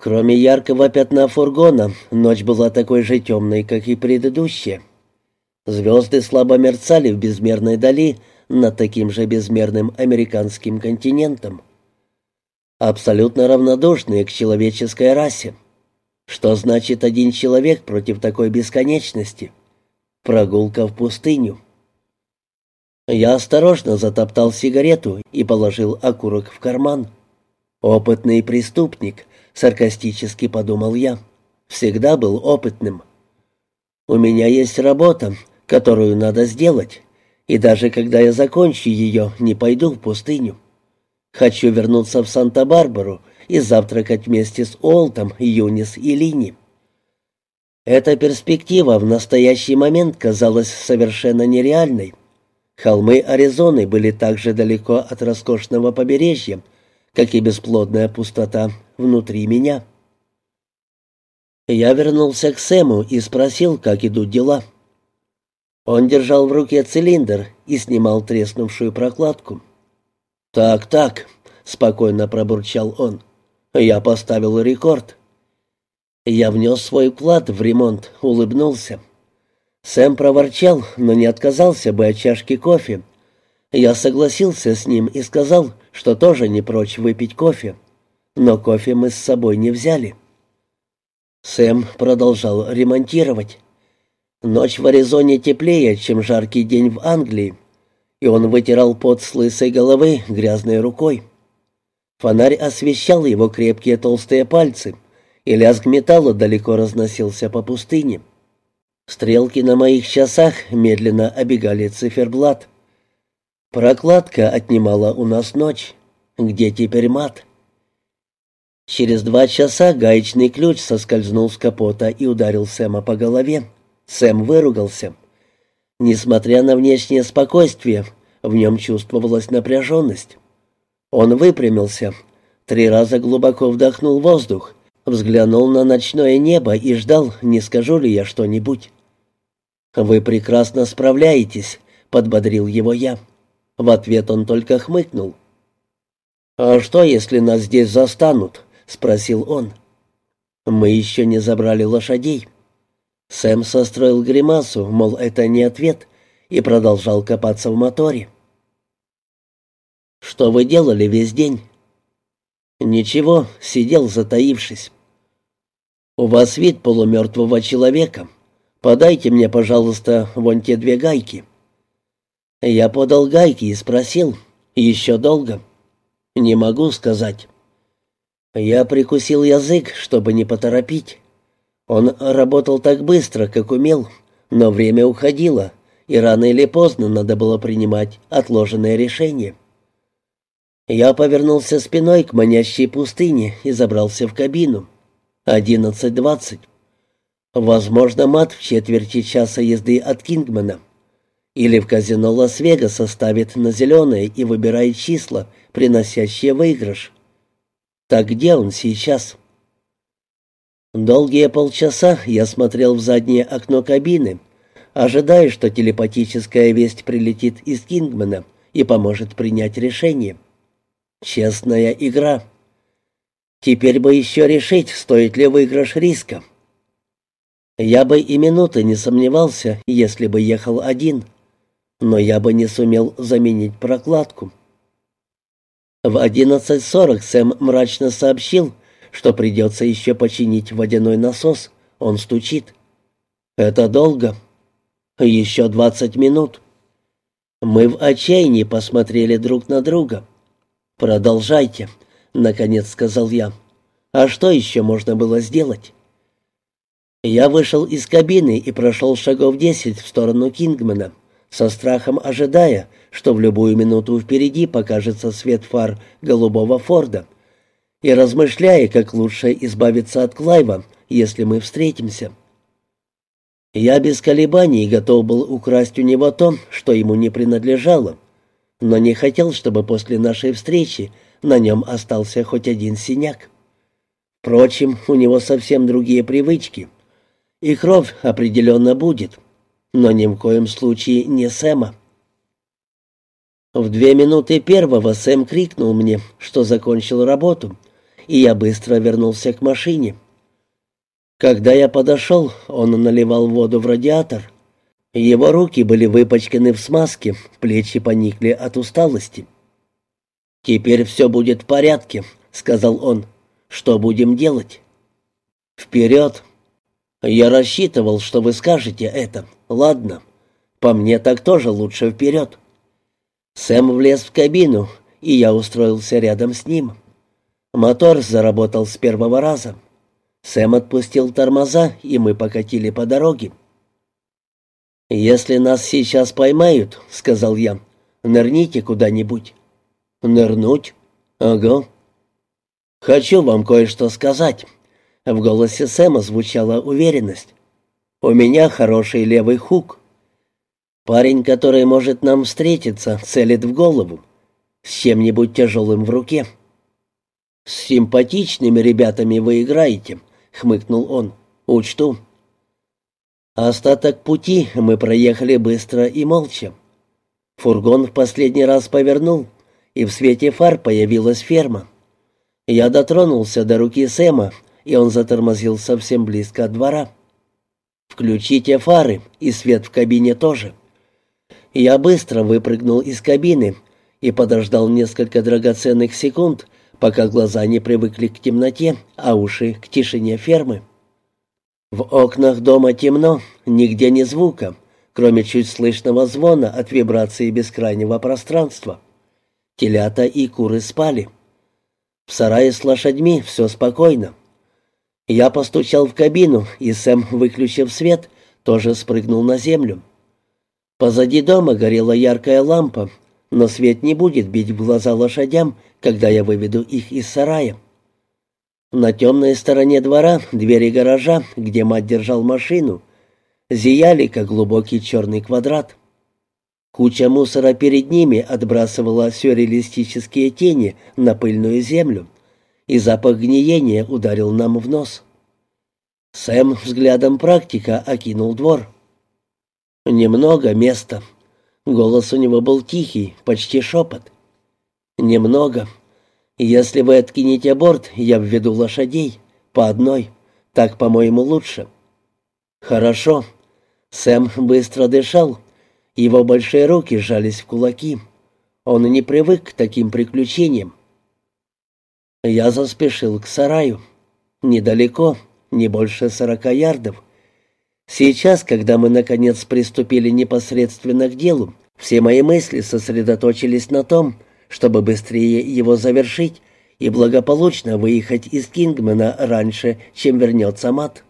Кроме яркого пятна фургона, ночь была такой же темной, как и предыдущая. Звезды слабо мерцали в безмерной дали над таким же безмерным американским континентом. Абсолютно равнодушные к человеческой расе. Что значит один человек против такой бесконечности? Прогулка в пустыню. Я осторожно затоптал сигарету и положил окурок в карман. Опытный преступник, саркастически подумал я. Всегда был опытным. У меня есть работа, которую надо сделать, и даже когда я закончу ее, не пойду в пустыню. Хочу вернуться в Санта-Барбару и завтракать вместе с Олтом, Юнис и Лини. Эта перспектива в настоящий момент казалась совершенно нереальной. Холмы Аризоны были так же далеко от роскошного побережья, как и бесплодная пустота внутри меня. Я вернулся к Сэму и спросил, как идут дела. Он держал в руке цилиндр и снимал треснувшую прокладку. «Так, так», — спокойно пробурчал он. «Я поставил рекорд». Я внес свой вклад в ремонт, улыбнулся. Сэм проворчал, но не отказался бы от чашки кофе. Я согласился с ним и сказал, что тоже не прочь выпить кофе. Но кофе мы с собой не взяли. Сэм продолжал ремонтировать. Ночь в Аризоне теплее, чем жаркий день в Англии, и он вытирал пот с лысой головы грязной рукой. Фонарь освещал его крепкие толстые пальцы, и лязг металла далеко разносился по пустыне. Стрелки на моих часах медленно обегали циферблат. Прокладка отнимала у нас ночь. Где теперь мат? Через два часа гаечный ключ соскользнул с капота и ударил Сэма по голове. Сэм выругался. Несмотря на внешнее спокойствие, в нем чувствовалась напряженность. Он выпрямился, три раза глубоко вдохнул воздух, взглянул на ночное небо и ждал, не скажу ли я что-нибудь. «Вы прекрасно справляетесь», — подбодрил его я. В ответ он только хмыкнул. «А что, если нас здесь застанут?» — спросил он. «Мы еще не забрали лошадей». Сэм состроил гримасу, мол, это не ответ, и продолжал копаться в моторе. «Что вы делали весь день?» «Ничего, сидел затаившись». «У вас вид полумертвого человека», Подайте мне, пожалуйста, вон те две гайки». Я подал гайки и спросил, «Еще долго?» «Не могу сказать». Я прикусил язык, чтобы не поторопить. Он работал так быстро, как умел, но время уходило, и рано или поздно надо было принимать отложенное решение. Я повернулся спиной к манящей пустыне и забрался в кабину. Одиннадцать двадцать. Возможно, мат в четверти часа езды от Кингмана. Или в казино Лас-Вегаса ставит на зеленое и выбирает числа, приносящие выигрыш. Так где он сейчас? Долгие полчаса я смотрел в заднее окно кабины, ожидая, что телепатическая весть прилетит из Кингмана и поможет принять решение. Честная игра. Теперь бы еще решить, стоит ли выигрыш риска. Я бы и минуты не сомневался, если бы ехал один, но я бы не сумел заменить прокладку. В 11.40 Сэм мрачно сообщил, что придется еще починить водяной насос. Он стучит. «Это долго. Еще двадцать минут». Мы в отчаянии посмотрели друг на друга. «Продолжайте», — наконец сказал я. «А что еще можно было сделать?» Я вышел из кабины и прошел шагов десять в сторону Кингмена, со страхом ожидая, что в любую минуту впереди покажется свет фар голубого Форда, и размышляя, как лучше избавиться от Клайва, если мы встретимся. Я без колебаний готов был украсть у него то, что ему не принадлежало, но не хотел, чтобы после нашей встречи на нем остался хоть один синяк. Впрочем, у него совсем другие привычки — и кровь определенно будет, но ни в коем случае не Сэма. В две минуты первого Сэм крикнул мне, что закончил работу, и я быстро вернулся к машине. Когда я подошел, он наливал воду в радиатор. Его руки были выпачканы в смазке, плечи поникли от усталости. «Теперь все будет в порядке», — сказал он. «Что будем делать?» «Вперед!» «Я рассчитывал, что вы скажете это. Ладно. По мне так тоже лучше вперед». Сэм влез в кабину, и я устроился рядом с ним. Мотор заработал с первого раза. Сэм отпустил тормоза, и мы покатили по дороге. «Если нас сейчас поймают», — сказал я, — «нырните куда-нибудь». «Нырнуть? Ага». «Хочу вам кое-что сказать». В голосе Сэма звучала уверенность. «У меня хороший левый хук. Парень, который может нам встретиться, целит в голову, с чем-нибудь тяжелым в руке». «С симпатичными ребятами вы играете», — хмыкнул он. «Учту». Остаток пути мы проехали быстро и молча. Фургон в последний раз повернул, и в свете фар появилась ферма. Я дотронулся до руки Сэма, и он затормозил совсем близко от двора. «Включите фары, и свет в кабине тоже». Я быстро выпрыгнул из кабины и подождал несколько драгоценных секунд, пока глаза не привыкли к темноте, а уши к тишине фермы. В окнах дома темно, нигде ни звука, кроме чуть слышного звона от вибрации бескрайнего пространства. Телята и куры спали. В сарае с лошадьми все спокойно. Я постучал в кабину, и Сэм, выключив свет, тоже спрыгнул на землю. Позади дома горела яркая лампа, но свет не будет бить в глаза лошадям, когда я выведу их из сарая. На темной стороне двора двери гаража, где мать держал машину, зияли, как глубокий черный квадрат. Куча мусора перед ними отбрасывала сюрреалистические тени на пыльную землю, и запах гниения ударил нам в нос. Сэм взглядом практика окинул двор. «Немного места». Голос у него был тихий, почти шепот. «Немного. Если вы откинете борт, я введу лошадей. По одной. Так, по-моему, лучше». «Хорошо». Сэм быстро дышал. Его большие руки сжались в кулаки. Он не привык к таким приключениям. Я заспешил к сараю. Недалеко, не больше сорока ярдов. Сейчас, когда мы, наконец, приступили непосредственно к делу, все мои мысли сосредоточились на том, чтобы быстрее его завершить и благополучно выехать из Кингмена раньше, чем вернется Мат.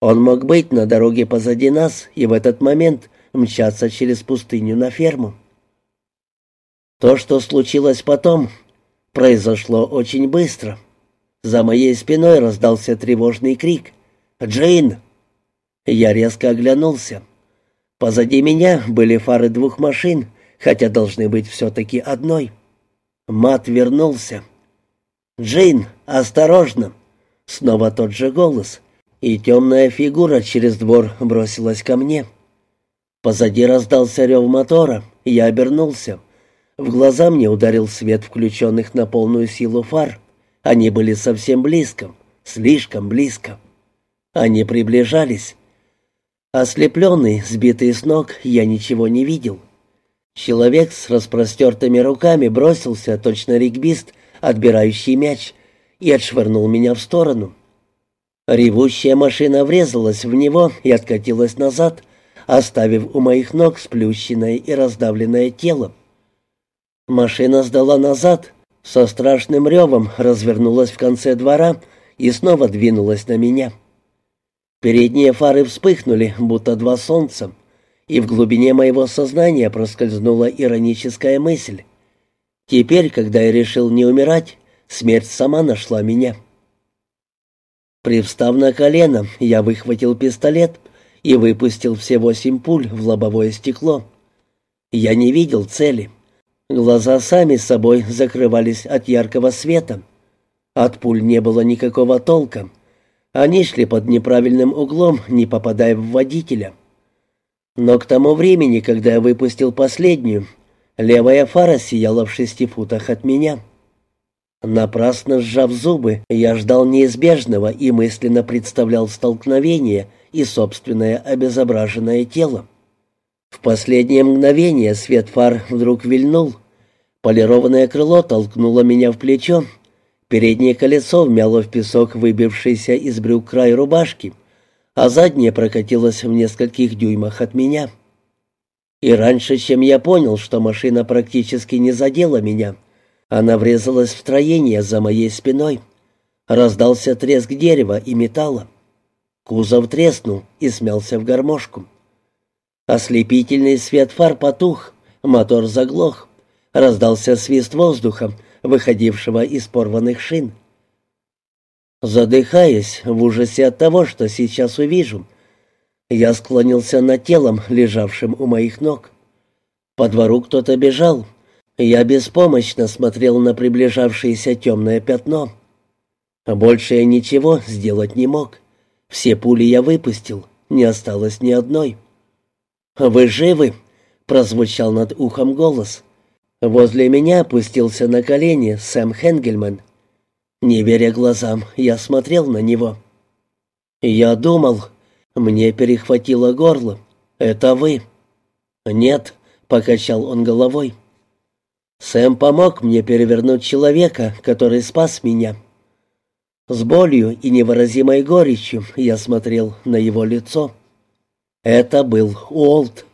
Он мог быть на дороге позади нас и в этот момент мчаться через пустыню на ферму. То, что случилось потом, произошло очень быстро. За моей спиной раздался тревожный крик. «Джейн!» Я резко оглянулся. Позади меня были фары двух машин, хотя должны быть все-таки одной. Мат вернулся. «Джейн, осторожно!» Снова тот же голос, и темная фигура через двор бросилась ко мне. Позади раздался рев мотора, я обернулся. В глаза мне ударил свет включенных на полную силу фар. Они были совсем близко, слишком близко. Они приближались. Ослепленный, сбитый с ног, я ничего не видел. Человек с распростертыми руками бросился, точно регбист, отбирающий мяч, и отшвырнул меня в сторону. Ревущая машина врезалась в него и откатилась назад, оставив у моих ног сплющенное и раздавленное тело. Машина сдала назад, со страшным ревом развернулась в конце двора и снова двинулась на меня. Передние фары вспыхнули, будто два солнца, и в глубине моего сознания проскользнула ироническая мысль. Теперь, когда я решил не умирать, смерть сама нашла меня. Привстав на колено, я выхватил пистолет и выпустил все восемь пуль в лобовое стекло. Я не видел цели. Глаза сами собой закрывались от яркого света. От пуль не было никакого толка. Они шли под неправильным углом, не попадая в водителя. Но к тому времени, когда я выпустил последнюю, левая фара сияла в шести футах от меня. Напрасно сжав зубы, я ждал неизбежного и мысленно представлял столкновение и собственное обезображенное тело. В последнее мгновение свет фар вдруг вильнул. Полированное крыло толкнуло меня в плечо. Переднее колесо вмяло в песок выбившийся из брюк край рубашки, а заднее прокатилось в нескольких дюймах от меня. И раньше, чем я понял, что машина практически не задела меня, она врезалась в строение за моей спиной. Раздался треск дерева и металла. Кузов треснул и смялся в гармошку. Ослепительный свет фар потух, мотор заглох. Раздался свист воздуха, выходившего из порванных шин. Задыхаясь в ужасе от того, что сейчас увижу, я склонился над телом, лежавшим у моих ног. По двору кто-то бежал. Я беспомощно смотрел на приближавшееся темное пятно. Больше я ничего сделать не мог. Все пули я выпустил, не осталось ни одной. «Вы живы?» — прозвучал над ухом голос. Возле меня опустился на колени Сэм Хенгельман. Не веря глазам, я смотрел на него. «Я думал...» Мне перехватило горло. «Это вы?» «Нет», — покачал он головой. «Сэм помог мне перевернуть человека, который спас меня». С болью и невыразимой горечью я смотрел на его лицо. Это был Уолт.